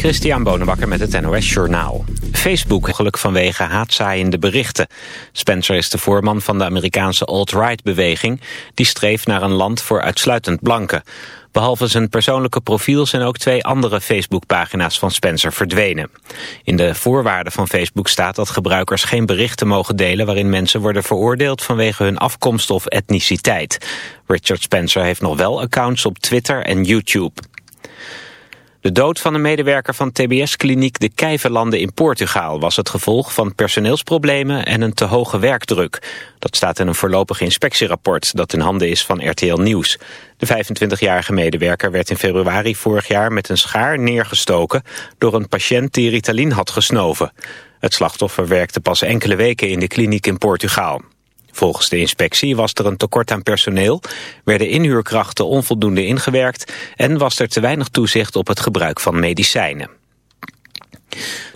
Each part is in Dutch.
Christian Bonenbakker met het NOS Journaal. Facebook geluk vanwege haatzaaiende berichten. Spencer is de voorman van de Amerikaanse alt-right-beweging... die streeft naar een land voor uitsluitend blanken. Behalve zijn persoonlijke profiel zijn ook twee andere Facebook-pagina's van Spencer verdwenen. In de voorwaarden van Facebook staat dat gebruikers geen berichten mogen delen... waarin mensen worden veroordeeld vanwege hun afkomst of etniciteit. Richard Spencer heeft nog wel accounts op Twitter en YouTube. De dood van een medewerker van TBS-kliniek De Kijverlanden in Portugaal was het gevolg van personeelsproblemen en een te hoge werkdruk. Dat staat in een voorlopig inspectierapport dat in handen is van RTL Nieuws. De 25-jarige medewerker werd in februari vorig jaar met een schaar neergestoken door een patiënt die Ritalin had gesnoven. Het slachtoffer werkte pas enkele weken in de kliniek in Portugaal. Volgens de inspectie was er een tekort aan personeel, werden inhuurkrachten onvoldoende ingewerkt en was er te weinig toezicht op het gebruik van medicijnen.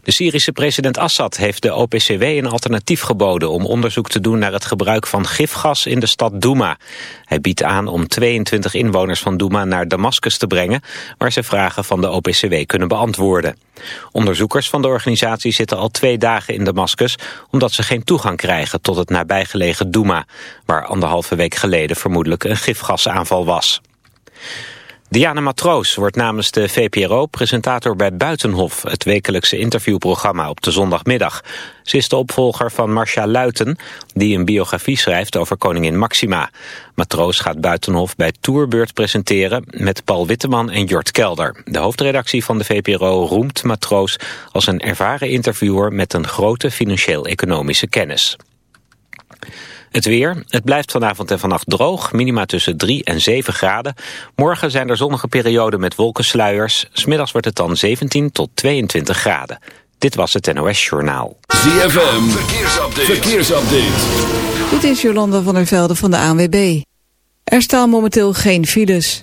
De Syrische president Assad heeft de OPCW een alternatief geboden om onderzoek te doen naar het gebruik van gifgas in de stad Douma. Hij biedt aan om 22 inwoners van Douma naar Damascus te brengen, waar ze vragen van de OPCW kunnen beantwoorden. Onderzoekers van de organisatie zitten al twee dagen in Damascus omdat ze geen toegang krijgen tot het nabijgelegen Douma, waar anderhalve week geleden vermoedelijk een gifgasaanval was. Diana Matroos wordt namens de VPRO presentator bij Buitenhof, het wekelijkse interviewprogramma op de zondagmiddag. Ze is de opvolger van Marcia Luiten, die een biografie schrijft over koningin Maxima. Matroos gaat Buitenhof bij Tourbeurt presenteren met Paul Witteman en Jort Kelder. De hoofdredactie van de VPRO roemt Matroos als een ervaren interviewer met een grote financieel-economische kennis. Het weer. Het blijft vanavond en vannacht droog. Minima tussen 3 en 7 graden. Morgen zijn er zonnige perioden met wolkensluiers. Smiddags wordt het dan 17 tot 22 graden. Dit was het NOS Journaal. ZFM. Verkeersupdate. Verkeersupdate. Dit is Jolanda van der Velde van de ANWB. Er staan momenteel geen files.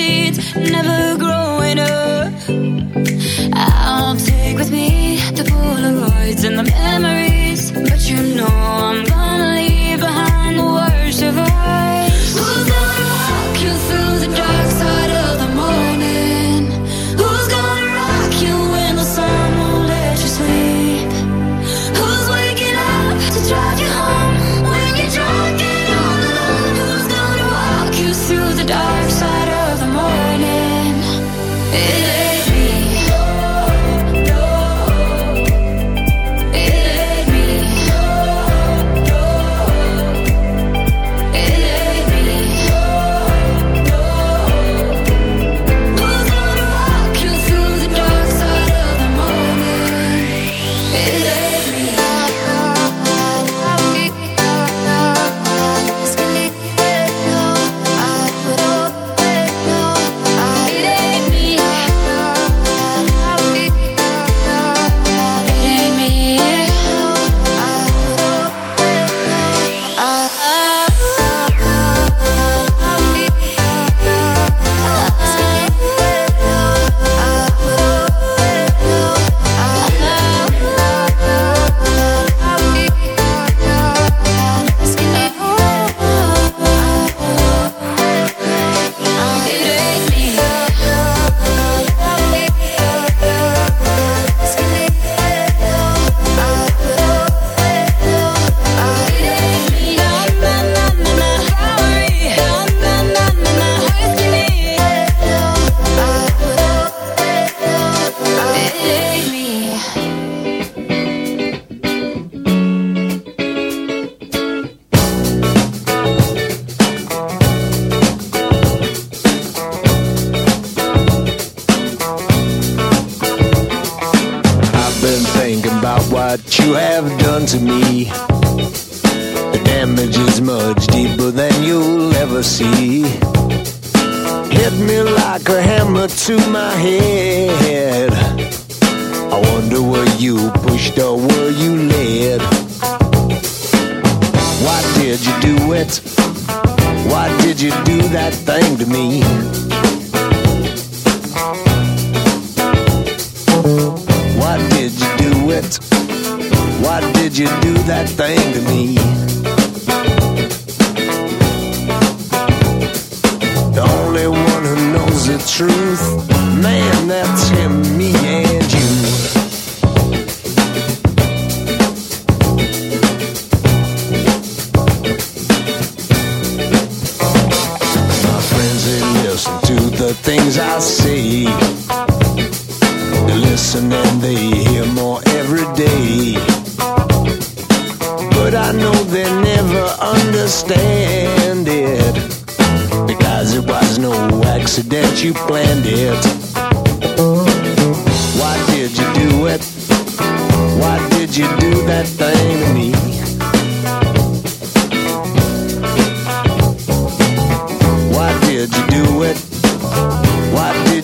sheets, never grow.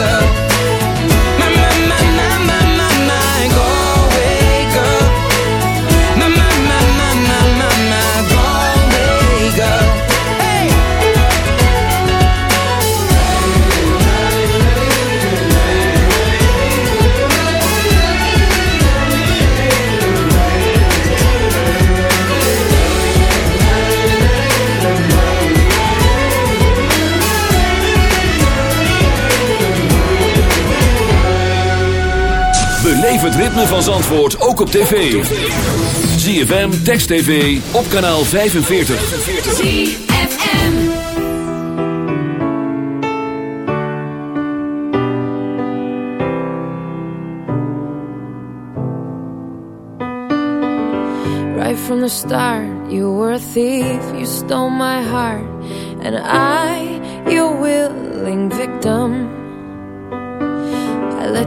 myself van Zandvoort ook op tv. ZFM, Text TV, op kanaal 45. ZFM. Right from the start, you were a thief, you stole my heart, and I, your willing victim.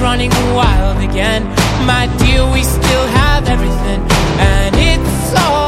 Running wild again. My dear, we still have everything, and it's all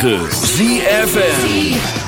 ZFM.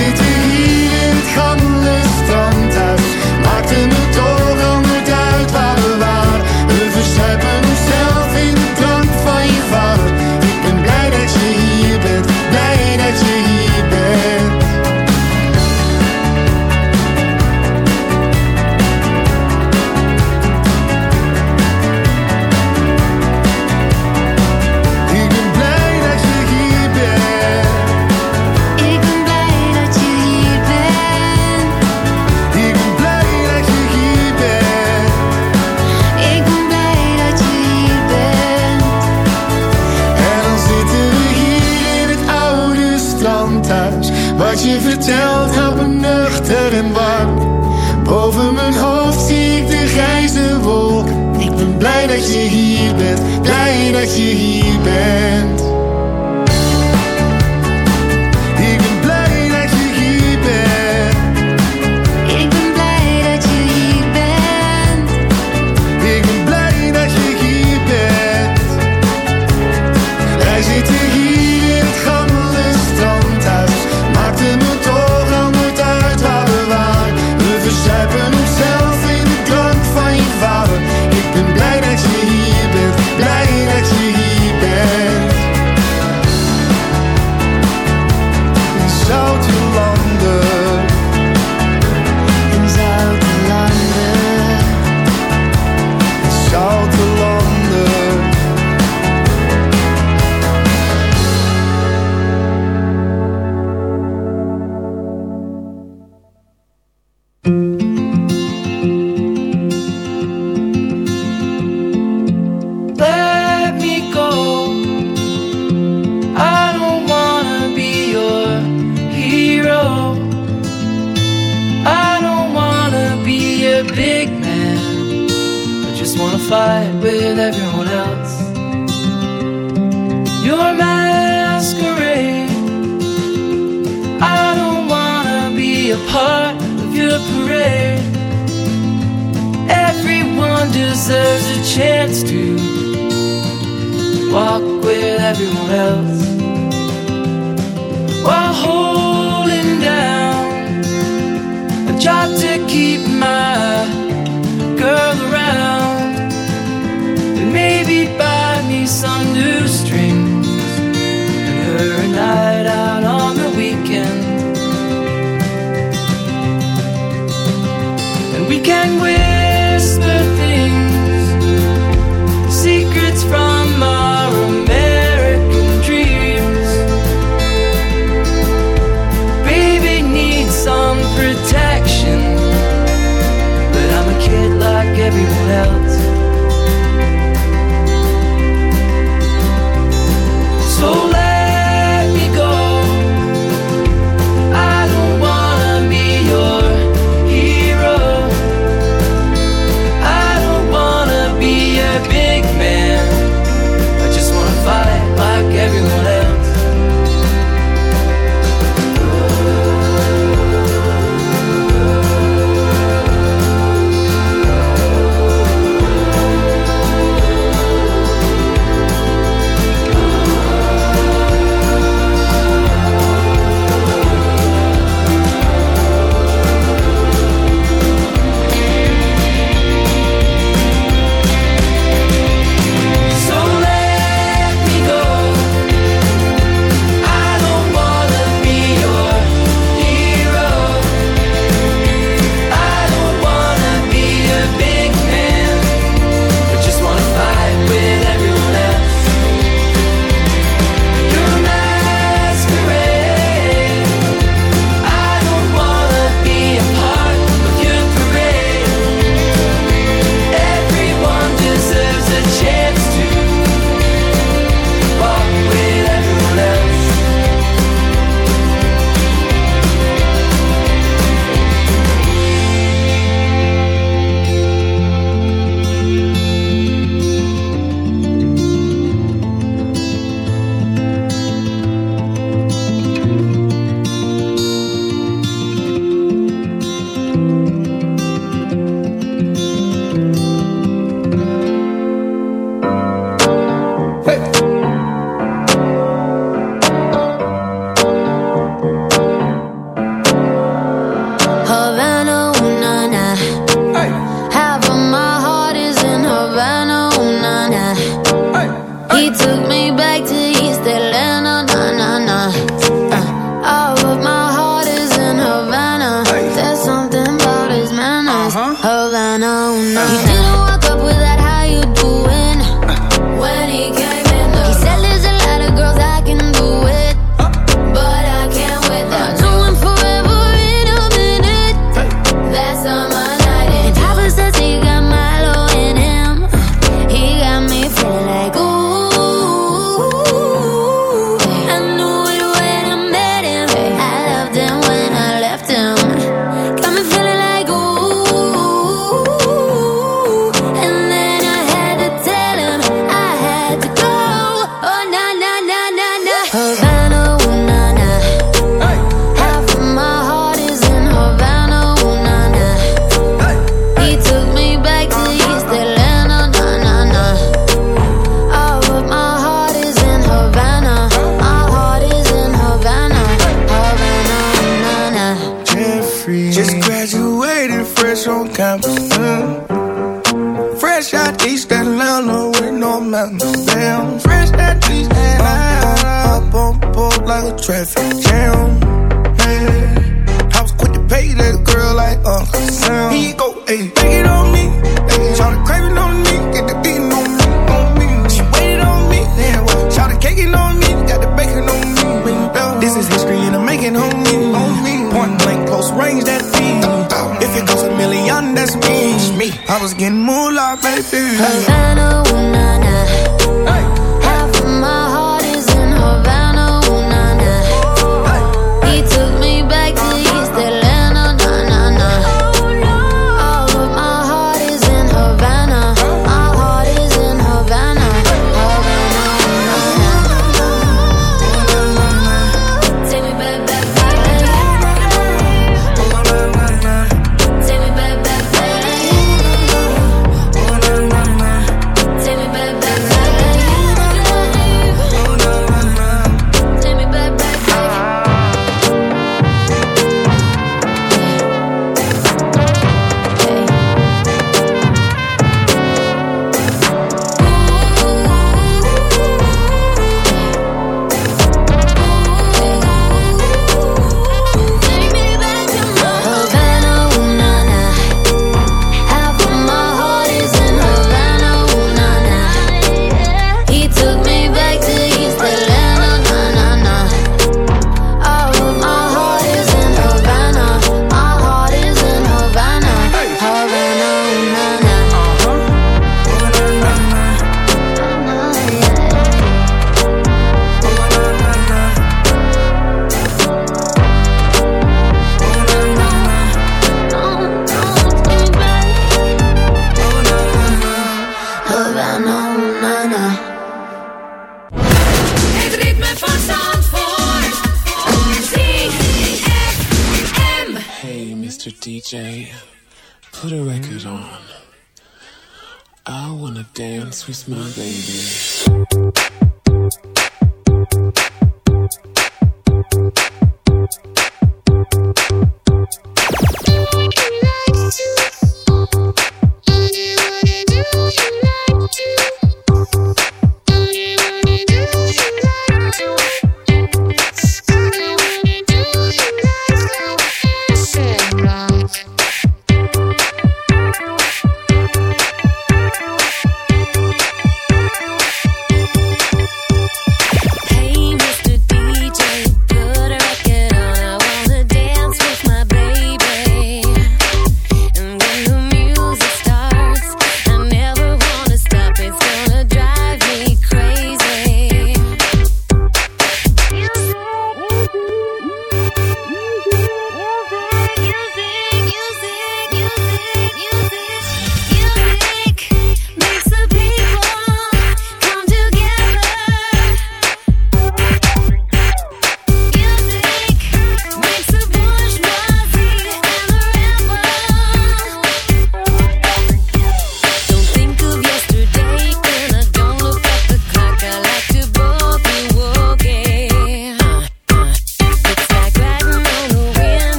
父 Vertelt verteld, me nuchter en warm. Boven mijn hoofd zie ik de grijze wolk. Ik ben blij dat je hier bent, blij dat je hier bent.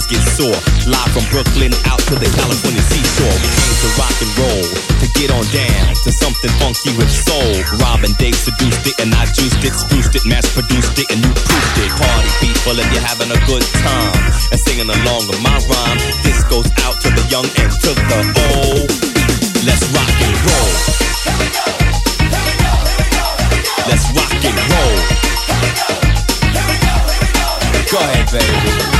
fans get sore. Live from Brooklyn out to the California seashore. We came to rock and roll, to get on down, to something funky with soul. Robin and Dave seduced it, and I juiced it, spruced it, mass produced it, and you proofed it. Party people, and you're having a good time. And singing along with my rhyme. This goes out to the young and to the old. Let's rock and roll. Let's rock and roll. Go ahead, baby.